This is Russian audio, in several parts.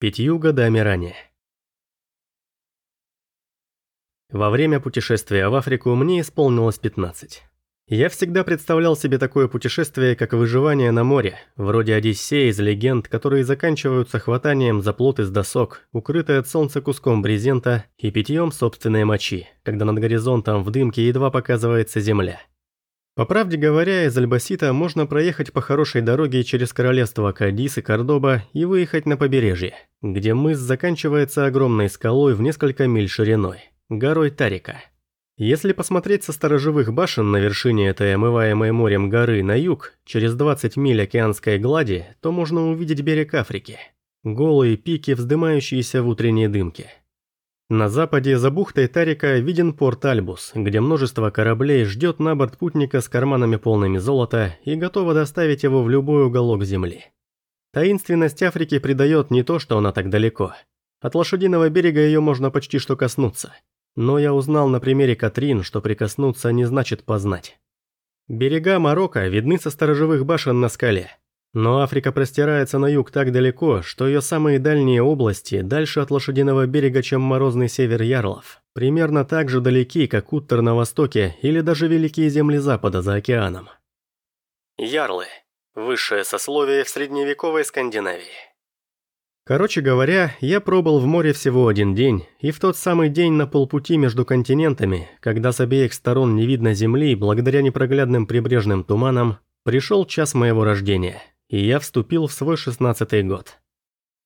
Пятью годами ранее. Во время путешествия в Африку мне исполнилось 15. Я всегда представлял себе такое путешествие, как выживание на море, вроде Одиссея из легенд, которые заканчиваются хватанием за плот из досок, укрытой от солнца куском брезента и питьем собственной мочи, когда над горизонтом в дымке едва показывается земля. По правде говоря, из Альбасита можно проехать по хорошей дороге через королевство Кадис и Кордоба и выехать на побережье, где мыс заканчивается огромной скалой в несколько миль шириной, горой Тарика. Если посмотреть со сторожевых башен на вершине этой омываемой морем горы на юг, через 20 миль океанской глади, то можно увидеть берег Африки. Голые пики, вздымающиеся в утренней дымке. На западе за бухтой Тарика виден порт Альбус, где множество кораблей ждет на борт путника с карманами полными золота и готово доставить его в любой уголок земли. Таинственность Африки придает не то, что она так далеко. От лошадиного берега ее можно почти что коснуться – но я узнал на примере Катрин, что прикоснуться не значит познать. Берега Марокко видны со сторожевых башен на скале. Но Африка простирается на юг так далеко, что ее самые дальние области дальше от лошадиного берега, чем морозный север Ярлов. Примерно так же далеки, как Уттер на востоке или даже великие земли запада за океаном. Ярлы. Высшее сословие в средневековой Скандинавии. Короче говоря, я пробыл в море всего один день, и в тот самый день на полпути между континентами, когда с обеих сторон не видно земли благодаря непроглядным прибрежным туманам, пришел час моего рождения, и я вступил в свой шестнадцатый год.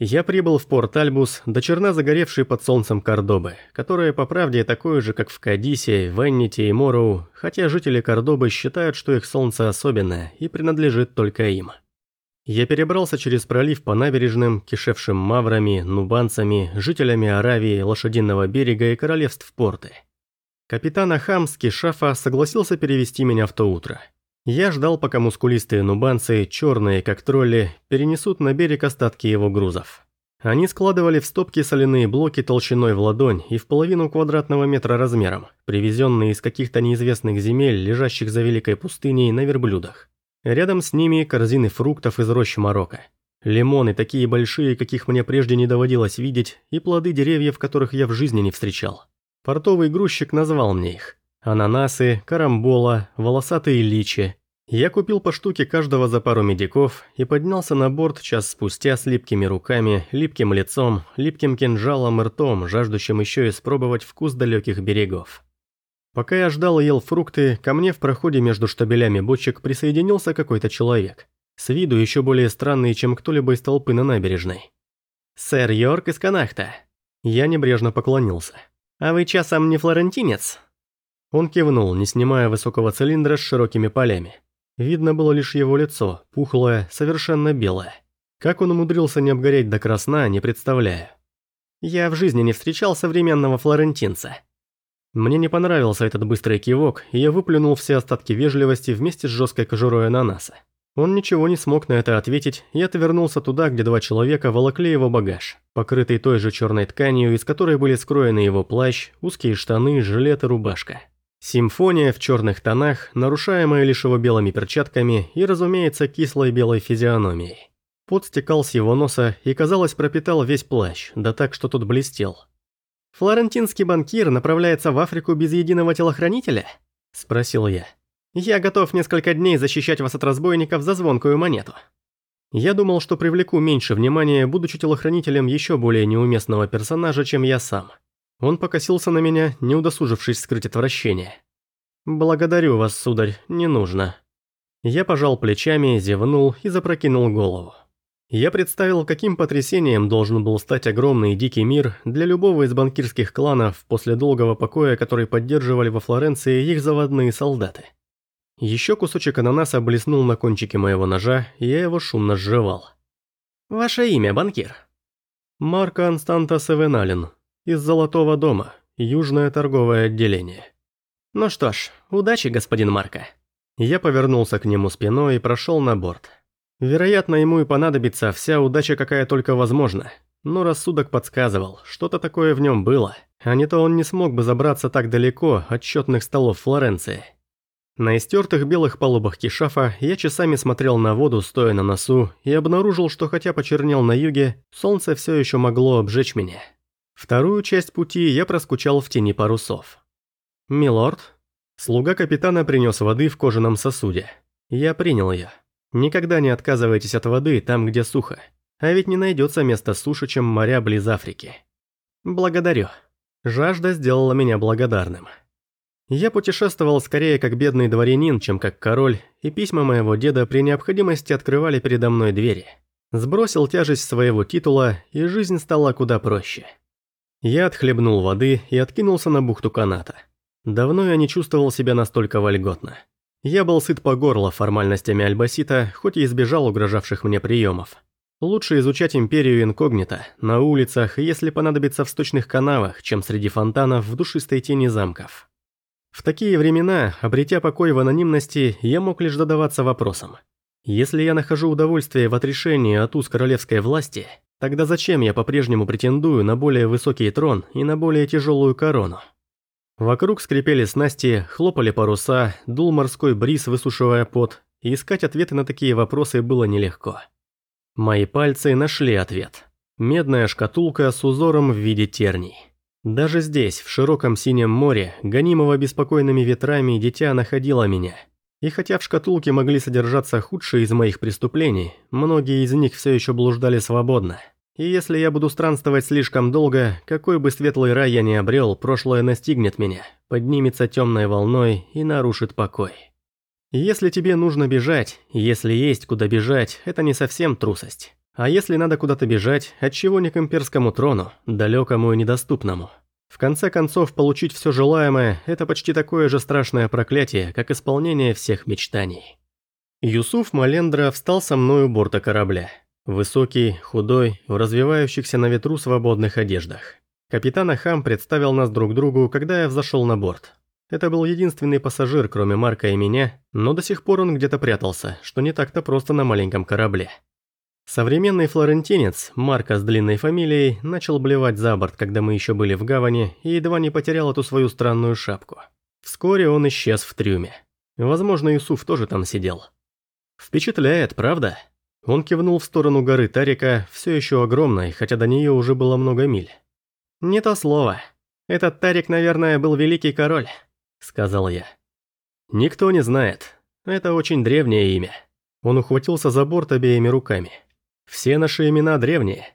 Я прибыл в порт Альбус, до черна загоревший под солнцем Кордобы, которая по правде такое же, как в Кадисе, Венните и Мороу, хотя жители Кордобы считают, что их солнце особенное и принадлежит только им. Я перебрался через пролив по набережным, кишевшим маврами, нубанцами, жителями Аравии, Лошадиного берега и королевств порты. Капитан Ахам с Кишафа согласился перевести меня в то утро. Я ждал, пока мускулистые нубанцы, черные как тролли, перенесут на берег остатки его грузов. Они складывали в стопки соляные блоки толщиной в ладонь и в половину квадратного метра размером, привезенные из каких-то неизвестных земель, лежащих за великой пустыней на верблюдах. Рядом с ними корзины фруктов из рощи Марокко. Лимоны такие большие, каких мне прежде не доводилось видеть, и плоды деревьев, которых я в жизни не встречал. Портовый грузчик назвал мне их. Ананасы, карамбола, волосатые личи. Я купил по штуке каждого за пару медиков и поднялся на борт час спустя с липкими руками, липким лицом, липким кинжалом и ртом, жаждущим еще испробовать вкус далеких берегов. Пока я ждал и ел фрукты, ко мне в проходе между штабелями бочек присоединился какой-то человек. С виду еще более странный, чем кто-либо из толпы на набережной. «Сэр Йорк из Канахта». Я небрежно поклонился. «А вы часом не флорентинец?» Он кивнул, не снимая высокого цилиндра с широкими полями. Видно было лишь его лицо, пухлое, совершенно белое. Как он умудрился не обгореть до красна, не представляю. Я в жизни не встречал современного флорентинца. Мне не понравился этот быстрый кивок, и я выплюнул все остатки вежливости вместе с жесткой кожурой ананаса. Он ничего не смог на это ответить и отвернулся туда, где два человека волокли его багаж, покрытый той же черной тканью, из которой были скроены его плащ, узкие штаны, жилет и рубашка. Симфония в черных тонах, нарушаемая лишь его белыми перчатками и, разумеется, кислой белой физиономией. Пот стекал с его носа и, казалось, пропитал весь плащ, да так, что тот блестел. «Флорентинский банкир направляется в Африку без единого телохранителя?» – спросил я. «Я готов несколько дней защищать вас от разбойников за звонкую монету». Я думал, что привлеку меньше внимания, будучи телохранителем еще более неуместного персонажа, чем я сам. Он покосился на меня, не удосужившись скрыть отвращение. «Благодарю вас, сударь, не нужно». Я пожал плечами, зевнул и запрокинул голову. Я представил, каким потрясением должен был стать огромный дикий мир для любого из банкирских кланов после долгого покоя, который поддерживали во Флоренции их заводные солдаты. Еще кусочек ананаса блеснул на кончике моего ножа, и я его шумно сживал. «Ваше имя, банкир?» «Марко Анстанта Севеналин, из Золотого дома, Южное торговое отделение». «Ну что ж, удачи, господин Марко». Я повернулся к нему спиной и прошел на борт. Вероятно, ему и понадобится вся удача, какая только возможна. Но рассудок подсказывал, что-то такое в нем было, а не то он не смог бы забраться так далеко от счетных столов Флоренции. На истертых белых палубах Кишафа я часами смотрел на воду, стоя на носу, и обнаружил, что хотя почернел на юге, солнце все еще могло обжечь меня. Вторую часть пути я проскучал в тени парусов. «Милорд?» Слуга капитана принес воды в кожаном сосуде. Я принял ее. Никогда не отказывайтесь от воды там, где сухо. А ведь не найдется места суше, чем моря близ Африки. Благодарю. Жажда сделала меня благодарным. Я путешествовал скорее как бедный дворянин, чем как король, и письма моего деда при необходимости открывали передо мной двери. Сбросил тяжесть своего титула, и жизнь стала куда проще. Я отхлебнул воды и откинулся на бухту каната. Давно я не чувствовал себя настолько вольготно. Я был сыт по горло формальностями Альбасита, хоть и избежал угрожавших мне приемов. Лучше изучать империю инкогнито, на улицах, если понадобится в сточных канавах, чем среди фонтанов в душистой тени замков. В такие времена, обретя покой в анонимности, я мог лишь задаваться вопросом. Если я нахожу удовольствие в отрешении от уз королевской власти, тогда зачем я по-прежнему претендую на более высокий трон и на более тяжелую корону? Вокруг скрипели снасти, хлопали паруса, дул морской бриз, высушивая пот, и искать ответы на такие вопросы было нелегко. Мои пальцы нашли ответ. Медная шкатулка с узором в виде терний. Даже здесь, в широком синем море, гонимого беспокойными ветрами, дитя находило меня. И хотя в шкатулке могли содержаться худшие из моих преступлений, многие из них все еще блуждали свободно. И если я буду странствовать слишком долго, какой бы светлый рай я ни обрел, прошлое настигнет меня, поднимется темной волной и нарушит покой. Если тебе нужно бежать, если есть куда бежать, это не совсем трусость. А если надо куда-то бежать, отчего не к имперскому трону, далекому и недоступному? В конце концов, получить все желаемое – это почти такое же страшное проклятие, как исполнение всех мечтаний. Юсуф Малендра встал со мной у борта корабля. Высокий, худой, в развивающихся на ветру свободных одеждах. Капитан Ахам представил нас друг другу, когда я взошел на борт. Это был единственный пассажир, кроме Марка и меня, но до сих пор он где-то прятался, что не так-то просто на маленьком корабле. Современный флорентинец, Марко с длинной фамилией, начал блевать за борт, когда мы еще были в гавани, и едва не потерял эту свою странную шапку. Вскоре он исчез в трюме. Возможно, Юсуф тоже там сидел. Впечатляет, правда? Он кивнул в сторону горы Тарика, все еще огромной, хотя до нее уже было много миль. «Не то слово. Этот Тарик, наверное, был великий король», — сказал я. «Никто не знает. Это очень древнее имя». Он ухватился за борт обеими руками. Все наши имена древние.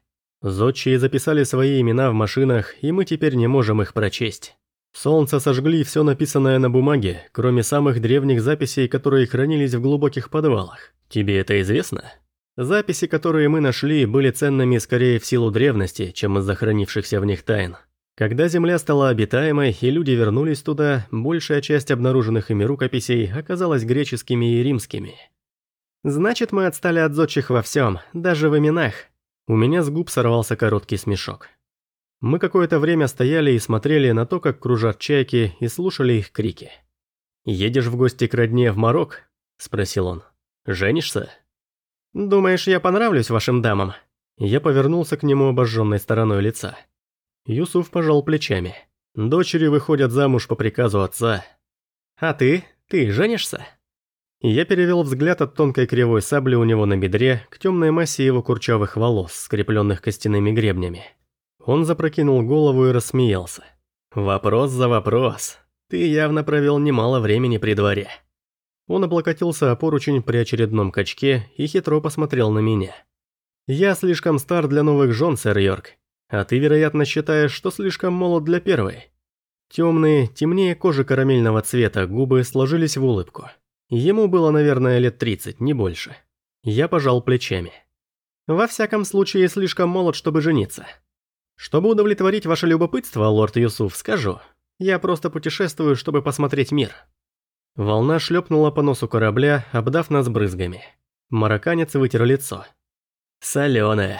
Зодчие записали свои имена в машинах, и мы теперь не можем их прочесть. Солнце сожгли все написанное на бумаге, кроме самых древних записей, которые хранились в глубоких подвалах. Тебе это известно? Записи, которые мы нашли, были ценными скорее в силу древности, чем из-за хранившихся в них тайн. Когда Земля стала обитаемой и люди вернулись туда, большая часть обнаруженных ими рукописей оказалась греческими и римскими – Значит, мы отстали от зодчих во всем, даже в именах. У меня с губ сорвался короткий смешок. Мы какое-то время стояли и смотрели на то, как кружат чайки, и слушали их крики. «Едешь в гости к родне в Марок?» – спросил он. «Женишься?» «Думаешь, я понравлюсь вашим дамам?» Я повернулся к нему обожженной стороной лица. Юсуф пожал плечами. «Дочери выходят замуж по приказу отца». «А ты? Ты женишься?» Я перевел взгляд от тонкой кривой сабли у него на бедре к темной массе его курчавых волос, скрепленных костяными гребнями. Он запрокинул голову и рассмеялся. «Вопрос за вопрос. Ты явно провел немало времени при дворе». Он облокотился о поручень при очередном качке и хитро посмотрел на меня. «Я слишком стар для новых жен, сэр Йорк, а ты, вероятно, считаешь, что слишком молод для первой». Темные, темнее кожи карамельного цвета губы сложились в улыбку. Ему было, наверное, лет 30, не больше. Я пожал плечами. Во всяком случае, слишком молод, чтобы жениться. Чтобы удовлетворить ваше любопытство, лорд Юсуф, скажу. Я просто путешествую, чтобы посмотреть мир. Волна шлепнула по носу корабля, обдав нас брызгами. Марокканец вытер лицо. Соленое.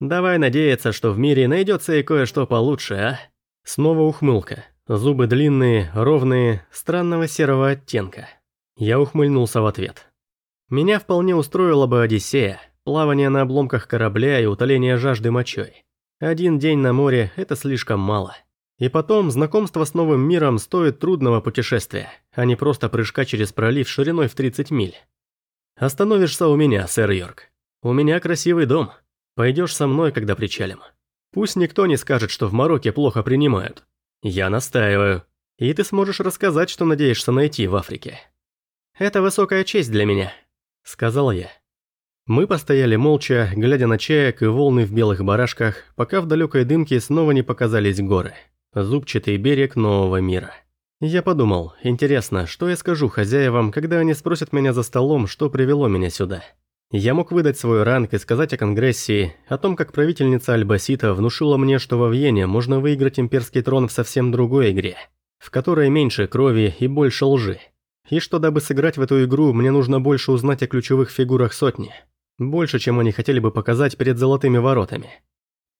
Давай надеяться, что в мире найдется и кое-что получше, а? Снова ухмылка. Зубы длинные, ровные, странного серого оттенка. Я ухмыльнулся в ответ. Меня вполне устроила бы Одиссея, плавание на обломках корабля и утоление жажды мочой. Один день на море – это слишком мало. И потом, знакомство с новым миром стоит трудного путешествия, а не просто прыжка через пролив шириной в 30 миль. Остановишься у меня, сэр Йорк. У меня красивый дом. Пойдешь со мной, когда причалим. Пусть никто не скажет, что в Марокке плохо принимают. Я настаиваю. И ты сможешь рассказать, что надеешься найти в Африке. Это высокая честь для меня, сказал я. Мы постояли молча, глядя на чаек и волны в белых барашках, пока в далекой дымке снова не показались горы. Зубчатый берег нового мира. Я подумал, интересно, что я скажу хозяевам, когда они спросят меня за столом, что привело меня сюда. Я мог выдать свой ранг и сказать о Конгрессе, о том, как правительница Альбасита внушила мне, что во Вьене можно выиграть имперский трон в совсем другой игре, в которой меньше крови и больше лжи. И что дабы сыграть в эту игру, мне нужно больше узнать о ключевых фигурах сотни. Больше, чем они хотели бы показать перед золотыми воротами.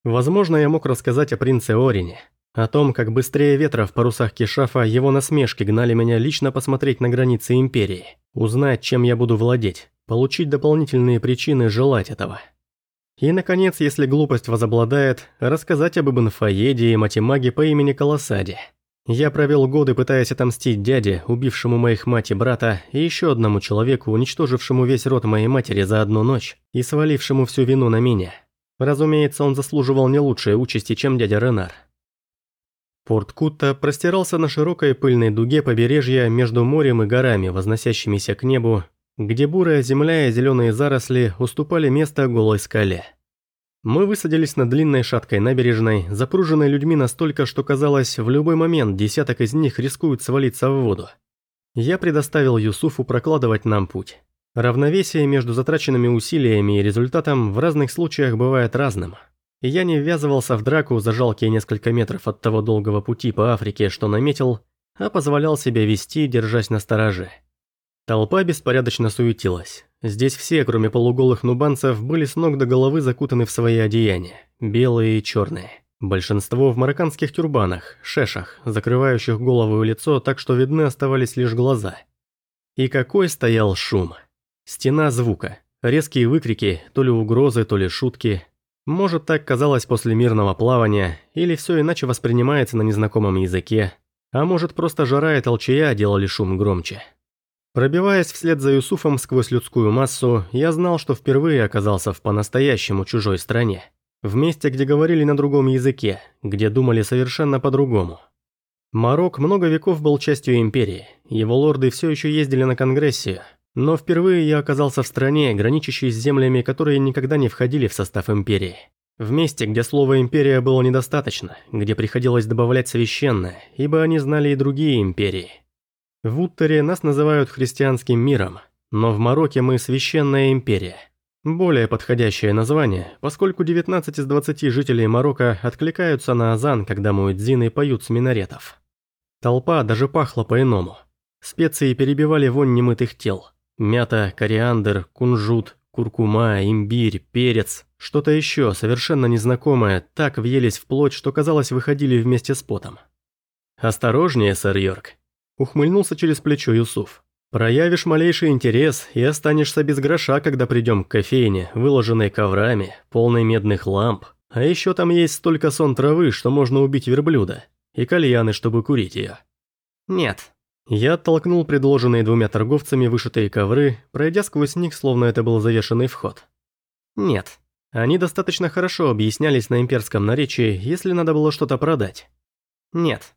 Возможно, я мог рассказать о принце Орине, о том, как быстрее ветра в парусах Кишафа его насмешки гнали меня лично посмотреть на границы Империи, узнать, чем я буду владеть, получить дополнительные причины желать этого. И, наконец, если глупость возобладает, рассказать об Ибн Фаеде и матемаге по имени Колосаде. Я провел годы, пытаясь отомстить дяде, убившему моих мать и брата, и еще одному человеку, уничтожившему весь род моей матери за одну ночь и свалившему всю вину на меня. Разумеется, он заслуживал не лучшей участи, чем дядя Ренар. Порт Кутта простирался на широкой пыльной дуге побережья между морем и горами, возносящимися к небу, где бурая земля и зеленые заросли уступали место голой скале. Мы высадились на длинной шаткой набережной, запруженной людьми настолько, что казалось, в любой момент десяток из них рискуют свалиться в воду. Я предоставил Юсуфу прокладывать нам путь. Равновесие между затраченными усилиями и результатом в разных случаях бывает разным – и я не ввязывался в драку за жалкие несколько метров от того долгого пути по Африке, что наметил, а позволял себе вести, держась на стороже. Толпа беспорядочно суетилась. Здесь все, кроме полуголых нубанцев, были с ног до головы закутаны в свои одеяния, белые и черные. Большинство в марокканских тюрбанах, шешах, закрывающих голову и лицо так, что видны оставались лишь глаза. И какой стоял шум. Стена звука, резкие выкрики, то ли угрозы, то ли шутки – может, так казалось после мирного плавания, или все иначе воспринимается на незнакомом языке, а может, просто жара и толчая делали шум громче. Пробиваясь вслед за Юсуфом сквозь людскую массу, я знал, что впервые оказался в по-настоящему чужой стране. В месте, где говорили на другом языке, где думали совершенно по-другому. Марок много веков был частью империи, его лорды все еще ездили на Конгрессе, но впервые я оказался в стране, граничащей с землями, которые никогда не входили в состав империи. В месте, где слова «империя» было недостаточно, где приходилось добавлять «священное», ибо они знали и другие империи. В Уттере нас называют христианским миром, но в Марокке мы «священная империя». Более подходящее название, поскольку 19 из 20 жителей Марокко откликаются на азан, когда муэдзины поют с минаретов. Толпа даже пахла по-иному. Специи перебивали вонь немытых тел. Мята, кориандр, кунжут, куркума, имбирь, перец, что-то еще совершенно незнакомое, так въелись в плоть, что казалось выходили вместе с потом. «Осторожнее, сэр Йорк», – ухмыльнулся через плечо Юсуф. «Проявишь малейший интерес и останешься без гроша, когда придем к кофейне, выложенной коврами, полной медных ламп. А еще там есть столько сон травы, что можно убить верблюда, и кальяны, чтобы курить ее». «Нет», я оттолкнул предложенные двумя торговцами вышитые ковры, пройдя сквозь них, словно это был завешенный вход. Нет, они достаточно хорошо объяснялись на имперском наречии, если надо было что-то продать. Нет.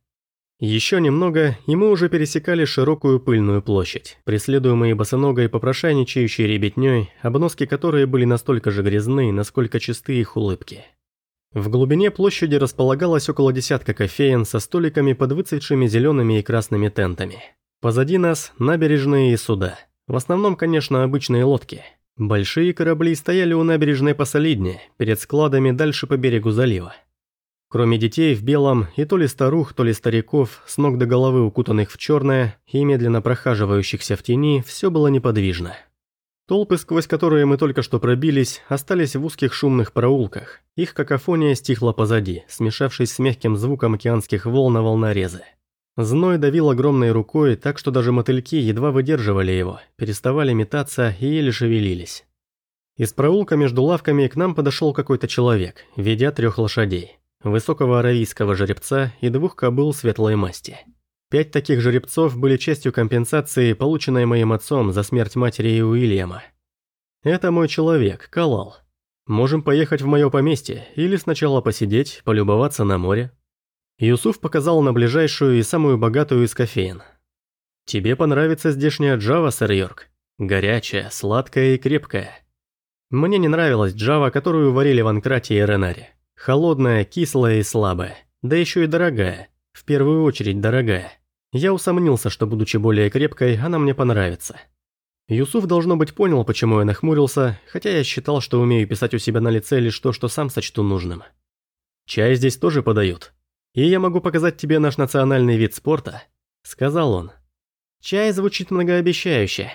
Еще немного, и мы уже пересекали широкую пыльную площадь, преследуемые босоногой попрошайничающей ребятней, обноски которой были настолько же грязны, насколько чисты их улыбки. В глубине площади располагалось около десятка кофеен со столиками под выцветшими зелеными и красными тентами. Позади нас набережные и суда. В основном, конечно, обычные лодки. Большие корабли стояли у набережной посолиднее, перед складами дальше по берегу залива. Кроме детей в белом и то ли старух, то ли стариков, с ног до головы укутанных в черное и медленно прохаживающихся в тени, все было неподвижно. Толпы, сквозь которые мы только что пробились, остались в узких шумных проулках. Их какофония стихла позади, смешавшись с мягким звуком океанских волн на волнорезы. Зной давил огромной рукой, так что даже мотыльки едва выдерживали его, переставали метаться и еле шевелились. Из проулка между лавками к нам подошел какой-то человек, ведя трех лошадей. Высокого аравийского жеребца и двух кобыл светлой масти. Пять таких жеребцов были частью компенсации, полученной моим отцом за смерть матери и Уильяма. Это мой человек, Калал. Можем поехать в мое поместье или сначала посидеть, полюбоваться на море. Юсуф показал на ближайшую и самую богатую из кофеин. Тебе понравится здешняя джава, сэр Йорк. Горячая, сладкая и крепкая. Мне не нравилась джава, которую варили в Анкрате и Ренаре. Холодная, кислая и слабая. Да еще и дорогая. В первую очередь дорогая. Я усомнился, что будучи более крепкой, она мне понравится. Юсуф, должно быть, понял, почему я нахмурился, хотя я считал, что умею писать у себя на лице лишь то, что сам сочту нужным. «Чай здесь тоже подают. И я могу показать тебе наш национальный вид спорта», — сказал он. «Чай звучит многообещающе.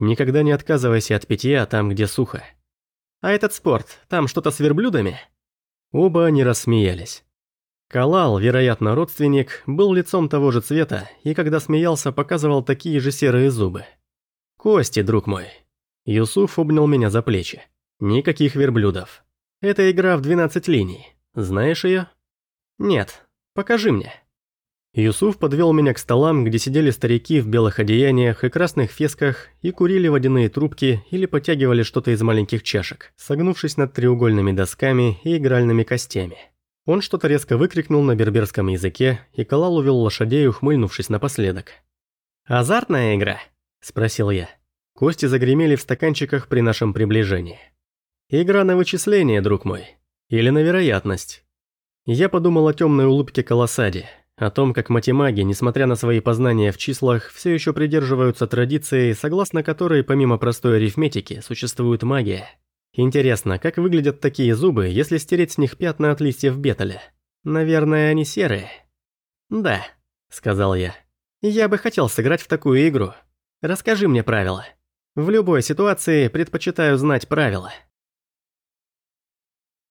Никогда не отказывайся от питья там, где сухо. А этот спорт, там что-то с верблюдами?» Оба они рассмеялись. Калал, вероятно, родственник, был лицом того же цвета и когда смеялся, показывал такие же серые зубы. «Кости, друг мой». Юсуф обнял меня за плечи. «Никаких верблюдов. Это игра в 12 линий. Знаешь ее?» «Нет. Покажи мне». Юсуф подвел меня к столам, где сидели старики в белых одеяниях и красных фесках и курили водяные трубки или потягивали что-то из маленьких чашек, согнувшись над треугольными досками и игральными костями. Он что-то резко выкрикнул на берберском языке, и Калал увел лошадей, ухмыльнувшись напоследок. «Азартная игра?» – спросил я. Кости загремели в стаканчиках при нашем приближении. «Игра на вычисление, друг мой. Или на вероятность». Я подумал о темной улыбке Колосади, о том, как матемаги, несмотря на свои познания в числах, все еще придерживаются традиции, согласно которой помимо простой арифметики существует магия. Интересно, как выглядят такие зубы, если стереть с них пятна от листьев беталя? Наверное, они серые. «Да», — сказал я. «Я бы хотел сыграть в такую игру». Расскажи мне правила. В любой ситуации предпочитаю знать правила.